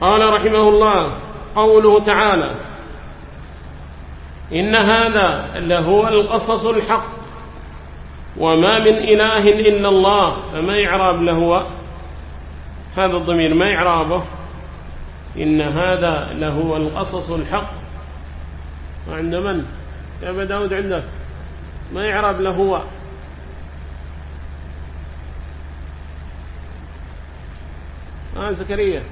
قال رحمه الله قوله تعالى إن هذا لهو القصص الحق وما من إله إلا الله فما يعراب له هذا الضمير ما يعرابه إن هذا لهو القصص الحق وعند من؟ يا أبا داود عندك ما يعرب لهو؟ آه زكريا.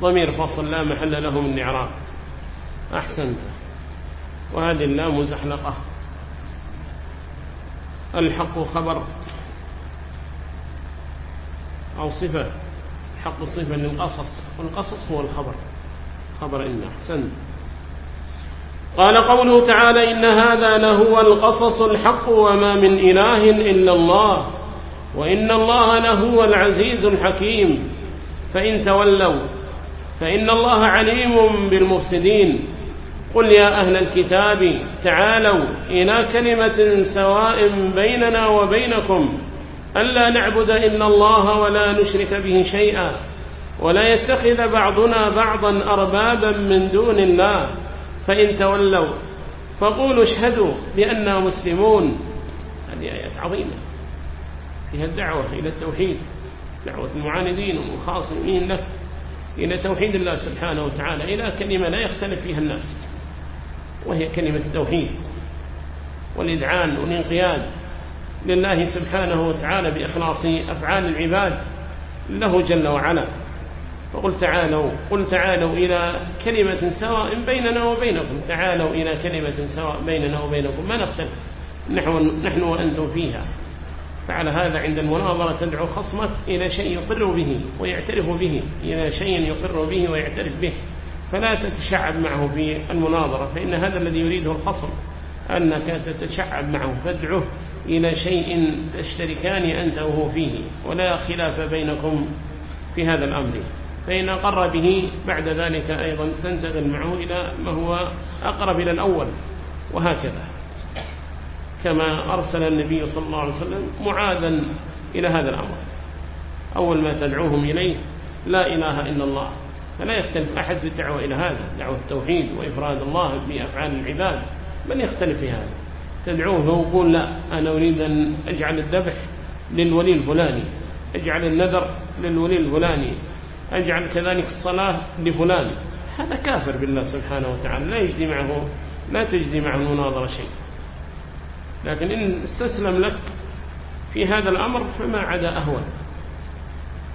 ضمير فصل لا محل له من إعراب. أحسنت. وهذه اللام زحلقة. الحق خبر. أو صفة. الحق صفة للقصص. والقصص هو الخبر. خبر إن أحسن قال قوله تعالى إن هذا لهو القصص الحق وما من إله إلا الله. وإن الله لهو العزيز الحكيم. فإن تولوا فإن الله عليم بالمفسدين. قل يا أهل الكتاب تعالوا إلى كلمة سواء بيننا وبينكم. ألا نعبد إلا الله ولا نشرك به شيئا ولا يتخذ بعضنا بعضا أربابا من دون الله. فإن تولوا فقولوا اشهدوا بأننا مسلمون. هذه آيات عظيمة. فيها الدعوة إلى التوحيد دعوة المعاندين والمخاصمين له. إلى توحيد الله سبحانه وتعالى إلى كلمة لا يختلف فيها الناس وهي كلمة التوحيد والإذعان والانقياد لله سبحانه وتعالى بإخلاص أفعال العباد له جل وعلا. فقل تعالوا قل تعالوا إلى كلمة سواء بيننا وبينكم تعالوا إلى كلمة سواء بيننا وبينكم ما نختلف نحن, نحن وأنتم فيها. فعلى هذا عند المناظرة تدعو خصمك إلى شيء يقر به ويعترف به إلى شيء يقر به ويعترف به. فلا تتشعب معه في المناظرة فإن هذا الذي يريده الخصم أنك تتشعب معه فادعه إلى شيء تشتركان أنت وهو فيه ولا خلاف بينكم في هذا الأمر. فإن أقر به بعد ذلك أيضا تنتقل معه إلى ما هو أقرب إلى الأول وهكذا. كما أرسل النبي صلى الله عليه وسلم معاذا إلى هذا الأمر. أول ما تدعوهم إليه لا إله إلا الله. فلا يختلف أحد في الدعوة إلى هذا دعوة التوحيد وإفراد الله بأفعال العباد. من يختلف في هذا؟ تدعوه ويقول لا أنا أريد أن أجعل الذبح للولي الفلاني أجعل النذر للولي الفلاني أجعل كذلك الصلاة لفلان. هذا كافر بالله سبحانه وتعالى لا يجدي معه لا تجدي معه المناظرة شيء. لكن إن استسلم لك في هذا الأمر فما عدا أهون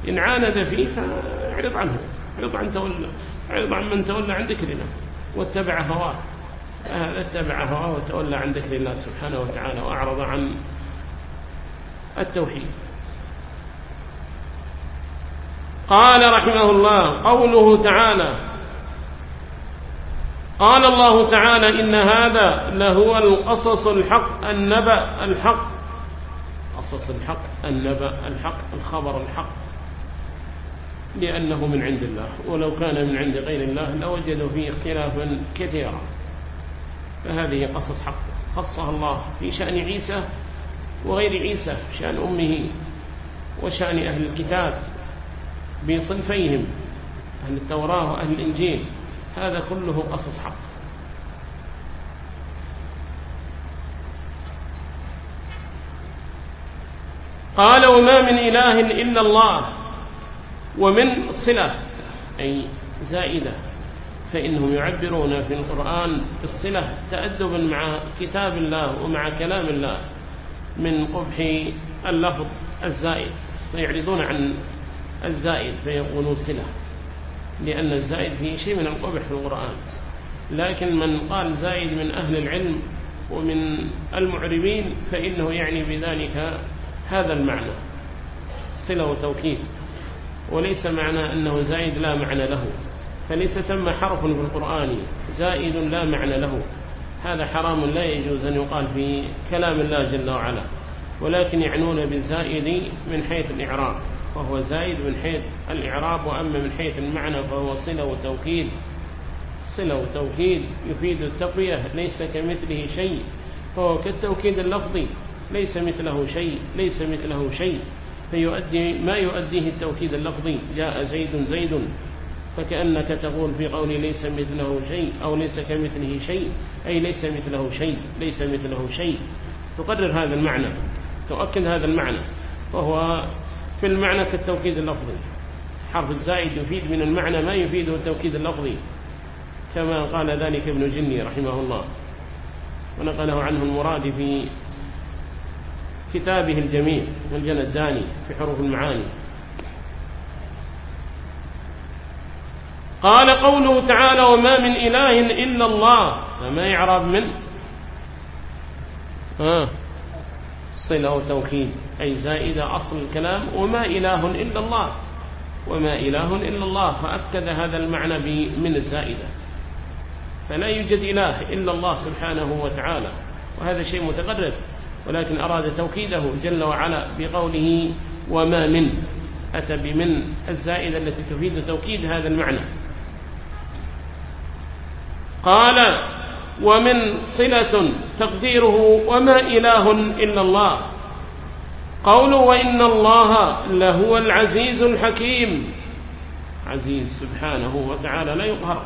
إن عاند فيه فاعرض عنه اعرض عن تولى اعرض عن من تولى عن ذكرنا واتبع هواه. اتبع هواه وتولى عن ذكر الله سبحانه وتعالى وأعرض عن التوحيد. قال رحمه الله قوله تعالى قال الله تعالى إن هذا لهو القصص الحق النبأ الحق. قصص الحق النبأ الحق الخبر الحق. لأنه من عند الله ولو كان من عند غير الله لوجدوا فيه اختلافا كثيرا. فهذه قصص حق. خصها الله في شأن عيسى وغير عيسى شأن أمه وشأن أهل الكتاب بصنفيهم أهل التوراة وأهل الإنجيل. هذا كله قصص حق. قال وما من إله إلا الله ومن صلة أي زائدة فإنهم يعبرون في القرآن بالصلة تأدبا مع كتاب الله ومع كلام الله من قبح اللفظ الزائد فيعرضون عن الزائد فيقولون صلة. لأن الزائد فيه شيء من القبح في القرآن. لكن من قال زائد من أهل العلم ومن المعربين فإنه يعني بذلك هذا المعنى صلة وتوكيد. وليس معنى أنه زائد لا معنى له فليس ثم حرف في القرآن زائد لا معنى له. هذا حرام لا يجوز أن يقال في كلام الله جل وعلا ولكن يعنون بالزائد من حيث الإعراب. فهو زائد من حيث الإعراب وأما من حيث المعنى فهو صلة وتوكيد. صلة وتوكيد يفيد التقوية ليس كمثله شيء. فهو كالتوكيد اللفظي ليس مثله شيء ليس مثله شيء. فيؤدي ما يؤديه التوكيد اللفظي جاء زيد زيد. فكأنك تقول في قولي ليس مثله شيء أو ليس كمثله شيء أي ليس مثله شيء ليس مثله شيء. تقرر هذا المعنى تؤكد هذا المعنى. وهو في المعنى كالتوكيد اللفظي. حرف الزائد يفيد من المعنى ما يفيده التوكيد اللفظي كما قال ذلك ابن جني رحمه الله. ونقله عنه المراد في كتابه الجميل والجنداني في حروف المعاني. قال قوله تعالى وما من إله إلا الله. فما يعرب من؟ ها؟ صلة وتوكيد أي زائدة أصل الكلام وما إله إلا الله. وما إله إلا الله فأكد هذا المعنى من الزائدة فلا يوجد إله إلا الله سبحانه وتعالى وهذا شيء متقرر ولكن أراد توكيده جل وعلا بقوله وما من أتى بمن الزائدة التي تفيد توكيد هذا المعنى. قال ومن صلة تقديره وما إله إلا الله. قوله وإن الله لهو العزيز الحكيم. عزيز سبحانه وتعالى لا يقهر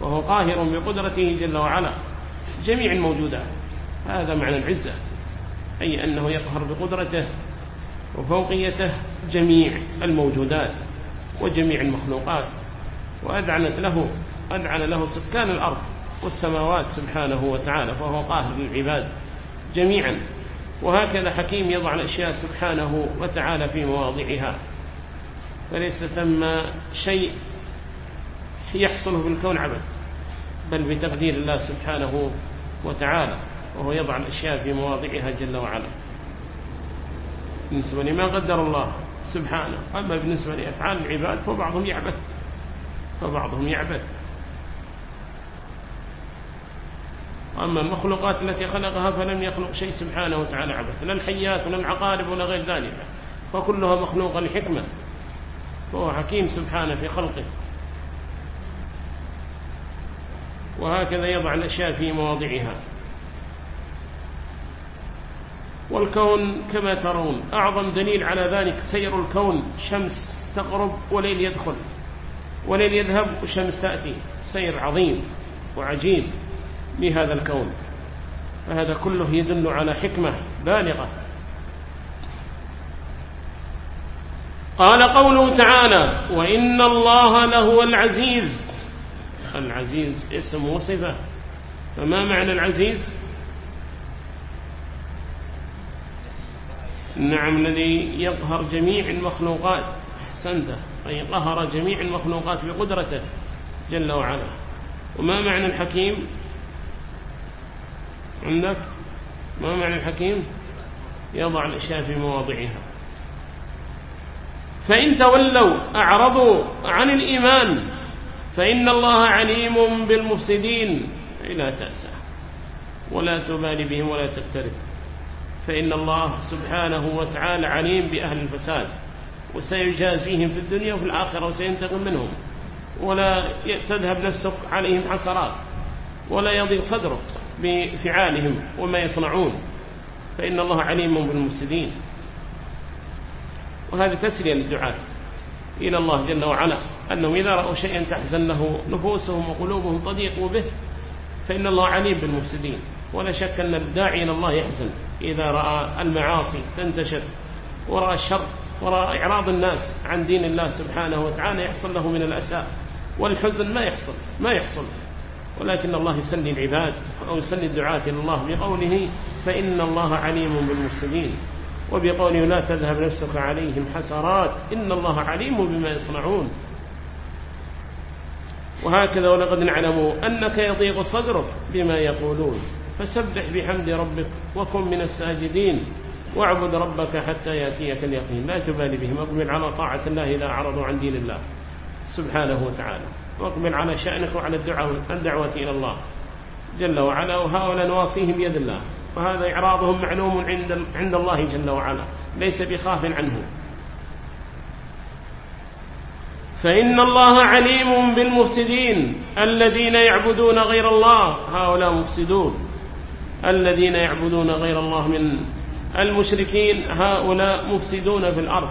وهو قاهر بقدرته جل وعلا. جميع الموجودات هذا معنى العزة أي أنه يقهر بقدرته وفوقيته جميع الموجودات وجميع المخلوقات. وأذعنت له أذعن له سكان الأرض. والسماوات سبحانه وتعالى فهو قاهر للعباد جميعا. وهكذا حكيم يضع الأشياء سبحانه وتعالى في مواضعها. فليس ثم شيء يحصل في الكون عبث بل بتقدير الله سبحانه وتعالى وهو يضع الأشياء في مواضعها جل وعلا. بالنسبة لما قدر الله سبحانه أما بالنسبة لأفعال العباد فبعضهم يعبث فبعضهم يعبث. وأما المخلوقات التي خلقها فلم يخلق شيء سبحانه وتعالى عبث لا الحيات ولا العقارب ولا غير ذلك. فكلها مخلوقة لحكمة. فهو حكيم سبحانه في خلقه. وهكذا يضع الأشياء في مواضعها. والكون كما ترون أعظم دليل على ذلك سير الكون شمس تغرب وليل يدخل. وليل يذهب وشمس تأتي. سير عظيم وعجيب. لهذا الكون. فهذا كله يدل على حكمة بالغة. قال قوله تعالى وإن الله لهو العزيز. العزيز اسم وصفة. فما معنى العزيز؟ نعم الذي يقهر جميع المخلوقات. أحسنته. أي قهر جميع المخلوقات بقدرته جل وعلا. وما معنى الحكيم؟ عندك؟ ما معنى الحكيم؟ يضع الأشياء في مواضعها. فإن تولوا أعرضوا عن الإيمان فإن الله عليم بالمفسدين. لا تأسى. ولا تبالي بهم ولا تقترب فإن الله سبحانه وتعالى عليم بأهل الفساد وسيجازيهم في الدنيا وفي الآخرة وسينتقم منهم. ولا تذهب نفسك عليهم حسرات ولا يضيق صدرك. بفعالهم وما يصنعون. فإن الله عليم بالمفسدين. وهذه تسلية للدعاة. إلى الله جل وعلا. أنهم إذا رأوا شيئا تحزن له نفوسهم وقلوبهم تضيق به فإن الله عليم بالمفسدين. ولا شك أن الداعي إلى الله يحزن. إذا رأى المعاصي تنتشر ورأى الشر ورأى إعراض الناس عن دين الله سبحانه وتعالى يحصل له من الأساء. والحزن ما يحصل ما يحصل. ولكن الله يسلي العباد أو يسلي الدعاة إلى الله بقوله فإن الله عليم بالمفسدين وبقوله لا تذهب نفسك عليهم حسرات إن الله عليم بما يصنعون. وهكذا ولقد نعلم أنك يضيق صدرك بما يقولون. فسبح بحمد ربك وكن من الساجدين واعبد ربك حتى يأتيك اليقين. لا تبالي بهم أقبل على طاعة الله إذا أعرضوا عن دين الله. سبحانه وتعالى. واقبل على شأنك وعلى الدعوة, الدعوة إلى الله. جل وعلا وهؤلاء نواصيهم بيد الله. وهذا إعراضهم معلوم عند, عند الله جل وعلا. ليس بخاف عنه. فإن الله عليم بالمفسدين الذين يعبدون غير الله. هؤلاء مفسدون. الذين يعبدون غير الله من المشركين هؤلاء مفسدون في الأرض.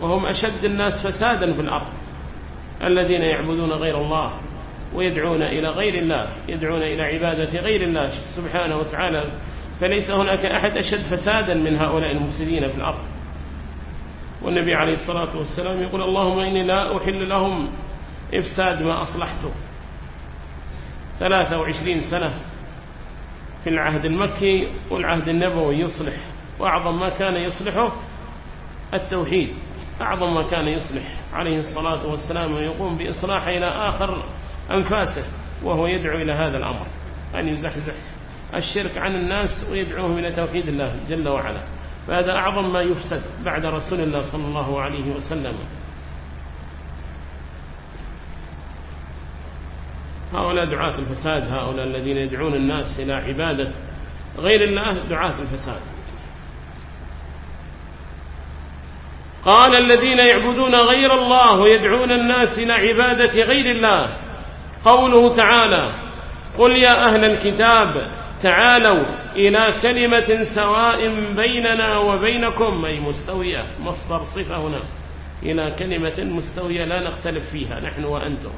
وهم أشد الناس فسادا في الأرض. الذين يعبدون غير الله ويدعون إلى غير الله يدعون إلى عبادة غير الله سبحانه وتعالى. فليس هناك أحد أشد فسادا من هؤلاء المفسدين في الأرض. والنبي عليه الصلاة والسلام يقول اللهم إني لا أحل لهم إفساد ما أصلحته ثلاثة وعشرين سنة في العهد المكي والعهد النبوي يصلح وأعظم ما كان يصلحه التوحيد. أعظم ما كان يصلح عليه الصلاة والسلام ويقوم بإصلاح إلى آخر أنفاسه وهو يدعو إلى هذا الأمر أن يزحزح الشرك عن الناس ويدعوهم إلى توحيد الله جل وعلا. فهذا أعظم ما يفسد بعد رسول الله صلى الله عليه وسلم. هؤلاء دعاة الفساد هؤلاء الذين يدعون الناس إلى عبادة غير الله دعاة الفساد. قال الذين يعبدون غير الله ويدعون الناس إلى عبادة غير الله. قوله تعالى قل يا أهل الكتاب تعالوا إلى كلمة سواء بيننا وبينكم. أي مستوية مصدر صفة هنا. إلى كلمة مستوية لا نختلف فيها نحن وأنتم.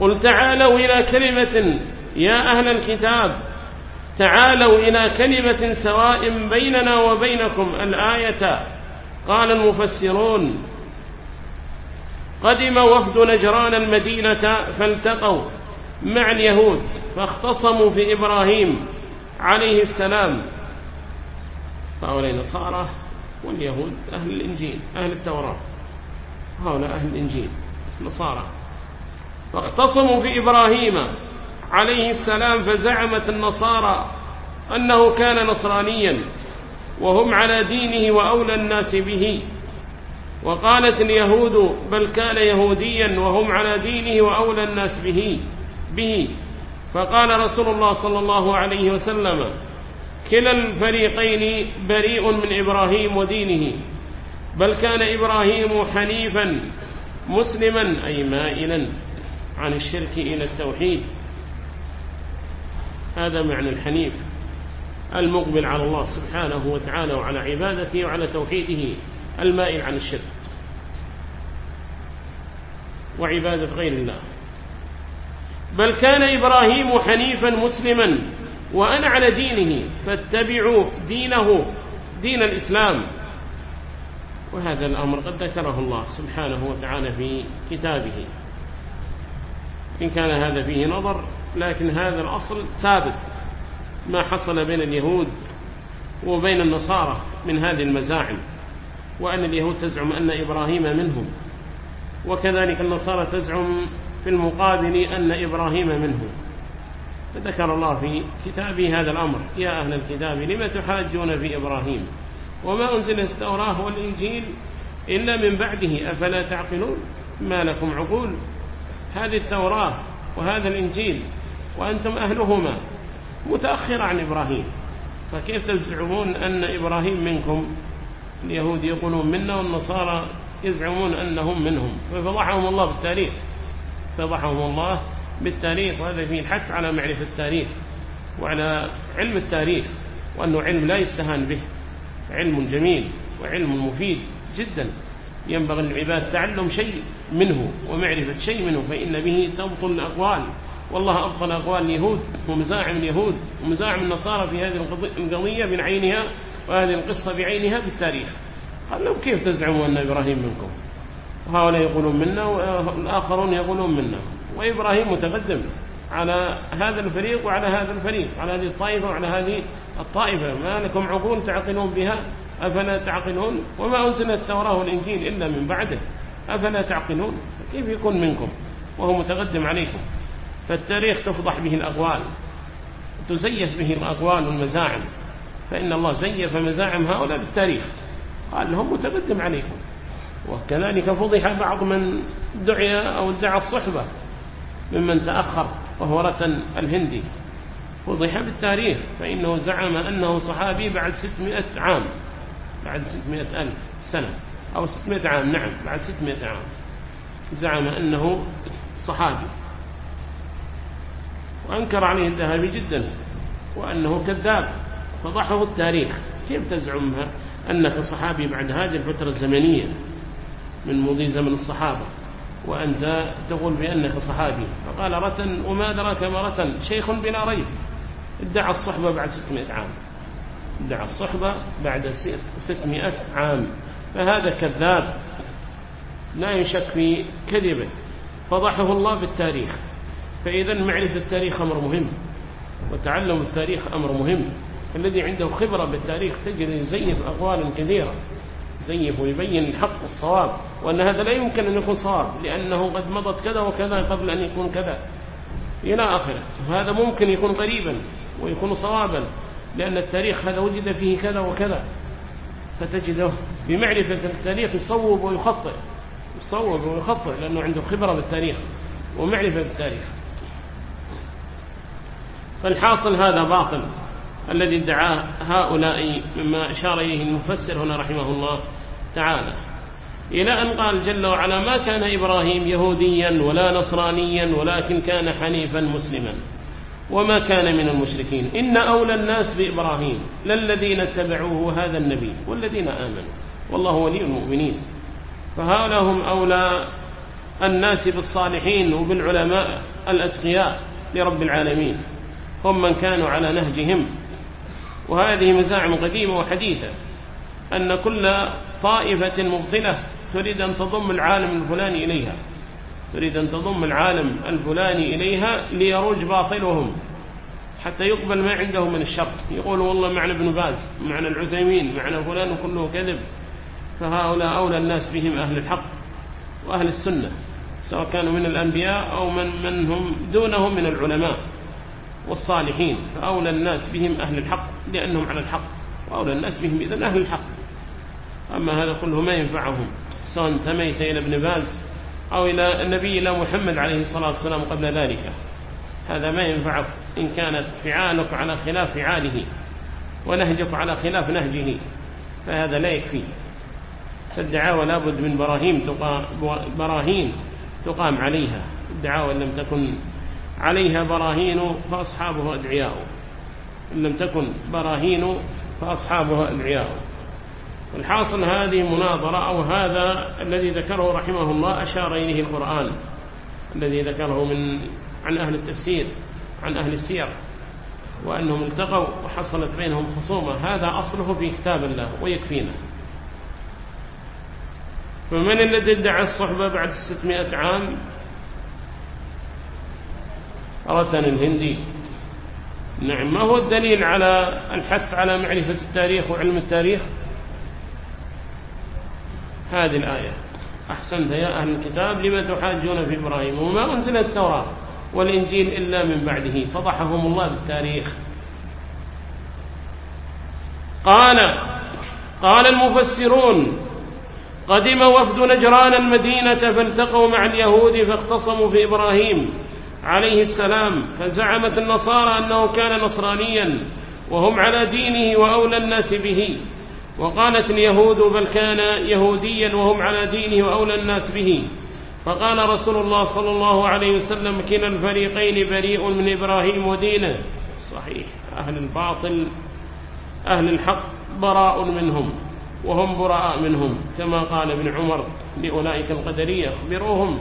قل تعالوا إلى كلمة يا أهل الكتاب تعالوا إلى كلمة سواء بيننا وبينكم. الآية قال المفسرون قدم وفد نجران المدينة فالتقوا مع اليهود فاختصموا في إبراهيم عليه السلام. هؤلاء نصارى واليهود أهل الإنجيل أهل التوراة. هؤلاء أهل الإنجيل نصارى فاختصموا في إبراهيم عليه السلام فزعمت النصارى أنه كان نصرانيا. وهم على دينه وأولى الناس به. وقالت اليهود بل كان يهوديا وهم على دينه وأولى الناس به به. فقال رسول الله صلى الله عليه وسلم كلا الفريقين بريء من إبراهيم ودينه بل كان إبراهيم حنيفا مسلما أي مائلا عن الشرك إلى التوحيد. هذا معنى الحنيف. المقبل على الله سبحانه وتعالى وعلى عبادته وعلى توحيده المائل عن الشرك وعبادة غير الله. بل كان إبراهيم حنيفا مسلما وأنا على دينه فاتبعوا دينه دين الإسلام. وهذا الأمر قد ذكره الله سبحانه وتعالى في كتابه. إن كان هذا فيه نظر لكن هذا الأصل ثابت. ما حصل بين اليهود وبين النصارى من هذه المزاعم وأن اليهود تزعم أن إبراهيم منهم وكذلك النصارى تزعم في المقابل أن إبراهيم منهم. فذكر الله في كتابه هذا الأمر يا أهل الكتاب لم تحاجون في إبراهيم؟ وما أنزل التوراة والإنجيل إلا من بعده أفلا تعقلون؟ ما لكم عقول؟ هذه التوراة وهذا الإنجيل وأنتم أهلهما. متأخر عن إبراهيم. فكيف تزعمون أن إبراهيم منكم؟ اليهود يقولون منا والنصارى يزعمون أنهم منهم. ففضحهم الله بالتاريخ. فضحهم الله بالتاريخ وهذا فيه الحث على معرفة التاريخ وعلى علم التاريخ وأنه علم لا يستهان به. علم جميل وعلم مفيد جدا. ينبغي للعباد تعلم شيء منه ومعرفة شيء منه فإن به تبطل الأقوال. والله أبطل أقوال اليهود ومزاعم اليهود ومزاعم النصارى في هذه القضية بعينها وهذه القصة بعينها بالتاريخ. قال لهم كيف تزعموا أن إبراهيم منكم؟ وهؤلاء يقولون منا والآخرون يقولون منا. وإبراهيم متقدم على هذا الفريق وعلى هذا الفريق على هذه الطائفة وعلى هذه الطائفة. ما لكم عقول تعقلون بها؟ أفلا تعقلون؟ وما أنزل التوراة والإنجيل إلا من بعده. أفلا تعقلون؟ كيف يكون منكم وهو متقدم عليكم؟ فالتاريخ تفضح به الأقوال تزيف به الأقوال والمزاعم فإن الله زيف مزاعم هؤلاء بالتاريخ قال لهم متقدم عليكم. وكذلك فضح بعض من دعي أو ادعى الصحبة ممن تأخر وهو رتن الهندي. فضح بالتاريخ فإنه زعم أنه صحابي بعد ستمائة عام بعد ستمائة ألف سنة أو ستمائة عام نعم بعد ستمائة عام. زعم أنه صحابي. وأنكر عليه الذهبي جدا وأنه كذاب فضحه التاريخ. كيف تزعمها أنك صحابي بعد هذه الفترة الزمنية من مضي زمن الصحابة وأنت تقول بأنك صحابي؟ فقال رتن وما أدراك ما رتن شيخ بلا ريب. ادعى الصحبة بعد ستمائة عام. ادعى الصحبة بعد ستمائة عام. فهذا كذاب. لا يشك في كذبه. فضحه الله بالتاريخ فإذا معرفة التاريخ أمر مهم وتعلم التاريخ أمر مهم. الذي عنده خبرة بالتاريخ تجد يزيف أقوالا كثيرة يزيف ويبين الحق والصواب وأن هذا لا يمكن أن يكون صواب لأنه قد مضت كذا وكذا قبل أن يكون كذا. إلى آخره وهذا ممكن يكون قريبا ويكون صوابا لأن التاريخ هذا وجد فيه كذا وكذا. فتجده بمعرفة التاريخ يصوب ويخطئ يصوب ويخطئ لأنه عنده خبرة بالتاريخ ومعرفة بالتاريخ. فالحاصل هذا باطل الذي ادعاه هؤلاء مما أشار إليه المفسر هنا رحمه الله تعالى. إلى أن قال جل وعلا ما كان إبراهيم يهوديا ولا نصرانيا ولكن كان حنيفا مسلما. وما كان من المشركين. إن أولى الناس بإبراهيم للذين اتبعوه هذا النبي والذين آمنوا. والله ولي المؤمنين. فهؤلاء هم أولى الناس بالصالحين وبالعلماء الأتقياء لرب العالمين. هم من كانوا على نهجهم. وهذه مزاعم قديمة وحديثة أن كل طائفة مبطلة تريد أن تضم العالم الفلاني إليها. تريد أن تضم العالم الفلاني إليها ليروج باطلهم حتى يقبل ما عنده من الشر. يقول والله معنى ابن باز معنى العثيمين معنى فلان كله كذب. فهؤلاء أولى الناس بهم أهل الحق وأهل السنة سواء كانوا من الأنبياء أو من, من هم دونهم من العلماء. والصالحين. فأولى الناس بهم أهل الحق لأنهم على الحق. وأولى الناس بهم إذن أهل الحق. أما هذا كله ما ينفعهم. سواء انتميت إلى ابن باز أو إلى النبي إلى محمد عليه الصلاة والسلام قبل ذلك. هذا ما ينفعك إن كانت فعالك على خلاف فعاله ونهجك على خلاف نهجه فهذا لا يكفي. فالدعاوى لابد من براهين تقام, براهين تقام عليها. الدعاوى لم تكن عليها براهين فأصحابها أدعياء. إن لم تكن براهين فأصحابها أدعياء. الحاصل هذه مناظرة أو هذا الذي ذكره رحمه الله أشار إليه القرآن. الذي ذكره من عن أهل التفسير عن أهل السير. وأنهم التقوا وحصلت بينهم خصومة. هذا أصله في كتاب الله ويكفينا. فمن الذي ادعى الصحبة بعد الستمائة عام؟ رتن الهندي. نعم ما هو الدليل على الحث على معرفة التاريخ وعلم التاريخ؟ هذه الآية. أحسنت يا أهل الكتاب لما تحاجون في إبراهيم؟ وما أنزل التوراة والإنجيل إلا من بعده فضحهم الله بالتاريخ. قال قال المفسرون قدم وفد نجران المدينة فالتقوا مع اليهود فاختصموا في إبراهيم. عليه السلام فزعمت النصارى أنه كان نصرانيا وهم على دينه وأولى الناس به. وقالت اليهود بل كان يهوديا وهم على دينه وأولى الناس به. فقال رسول الله صلى الله عليه وسلم كلا الفريقين بريء من إبراهيم ودينه. صحيح. أهل الباطل أهل الحق براء منهم وهم براء منهم كما قال ابن عمر لأولئك القدرية اخبروهم.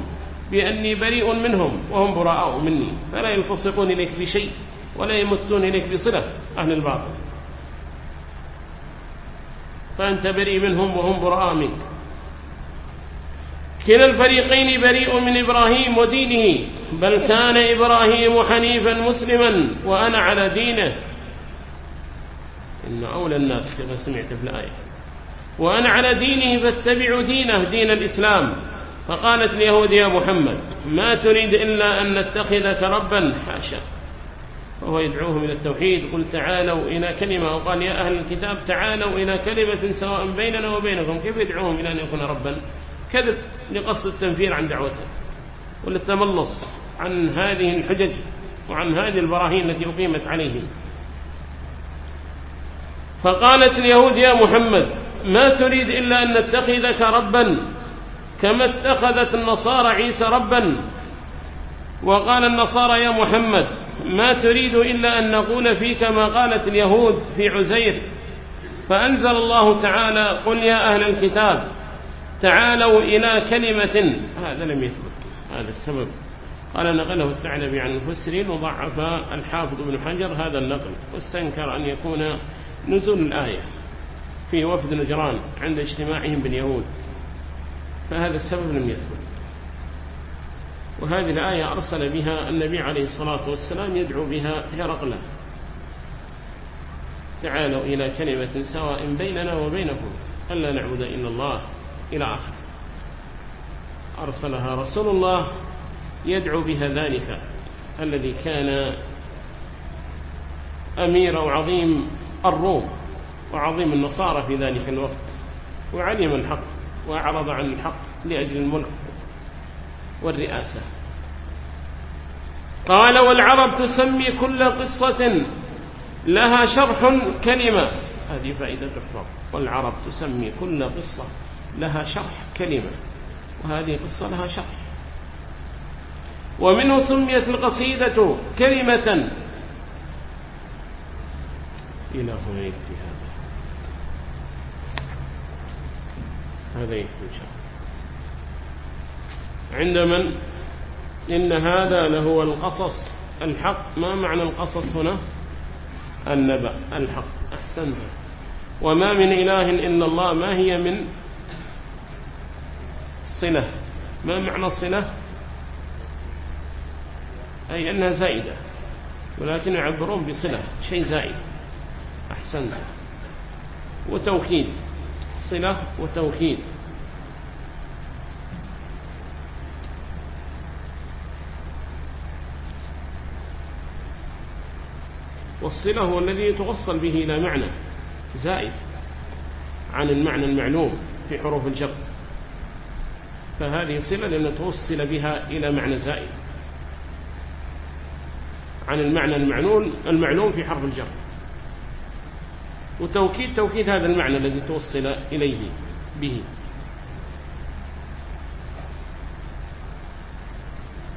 بأني بريء منهم وهم براء مني فلا يلتصقون إليك بشيء ولا يمتون إليك بصلة أهل الباطل. فأنت بريء منهم وهم براء منك. كلا الفريقين بريء من إبراهيم ودينه بل كان إبراهيم حنيفا مسلما وأنا على دينه. إن أولى الناس كما سمعت في الآية. وأنا على دينه فاتبعوا دينه دين الإسلام. فقالت اليهود يا محمد ما تريد إلا أن نتخذك ربا حاشا. وهو يدعوهم إلى التوحيد. قل تعالوا إلى كلمة. وقال يا أهل الكتاب تعالوا إلى كلمة سواء بيننا وبينكم. كيف يدعوهم إلى أن يكون ربا؟ كذب لقصد التنفير عن دعوته. وللتملص عن هذه الحجج وعن هذه البراهين التي أقيمت عليهم فقالت اليهود يا محمد ما تريد إلا أن نتخذك ربا كما اتخذت النصارى عيسى ربا. وقال النصارى يا محمد ما تريد إلا أن نقول فيك ما قالت اليهود في عزير. فأنزل الله تعالى قل يا أهل الكتاب تعالوا إلى كلمة. هذا لم يثبت هذا السبب. قال نقله الثعلبي عن المفسرين وضعف الحافظ بن حجر هذا النقل. واستنكر أن يكون نزول الآية في وفد نجران عند اجتماعهم باليهود. فهذا السبب لم يثبت وهذه الآية أرسل بها النبي عليه الصلاة والسلام يدعو بها هرقلا تعالوا إلى كلمة سواء بيننا وبينكم. ألا نعبد إلا الله إلى آخر أرسلها رسول الله يدعو بها ذلك الذي كان أمير أو عظيم الروم وعظيم النصارى في ذلك الوقت. وعلم الحق. وأعرض عن الحق لأجل الملك والرئاسة. قال والعرب تسمي كل قصة لها شرح كلمة. هذه فائدة تحفظ والعرب تسمي كل قصة لها شرح كلمة وهذه قصة لها شرح. ومنه سميت القصيدة كلمة. إلى هنا يكفي هذا يكفي إن شاء الله. عند من؟ إن هذا لهو القصص. الحق ما معنى القصص هنا؟ النبأ الحق أحسنت وما من إله إلا الله ما هي من؟ صلة. ما معنى الصلة أي أنها زائدة ولكن يعبرون بصلة شيء زائد. أحسنت وتوكيد صلة وتوكيد والصلة هو الذي يتوصل به إلى معنى زائد عن المعنى المعلوم في حروف الجر. فهذه صلة لأن توصل بها إلى معنى زائد عن المعنى المعلوم المعلوم في حرف الجر. وتوكيد توكيد هذا المعنى الذي توصل إليه به.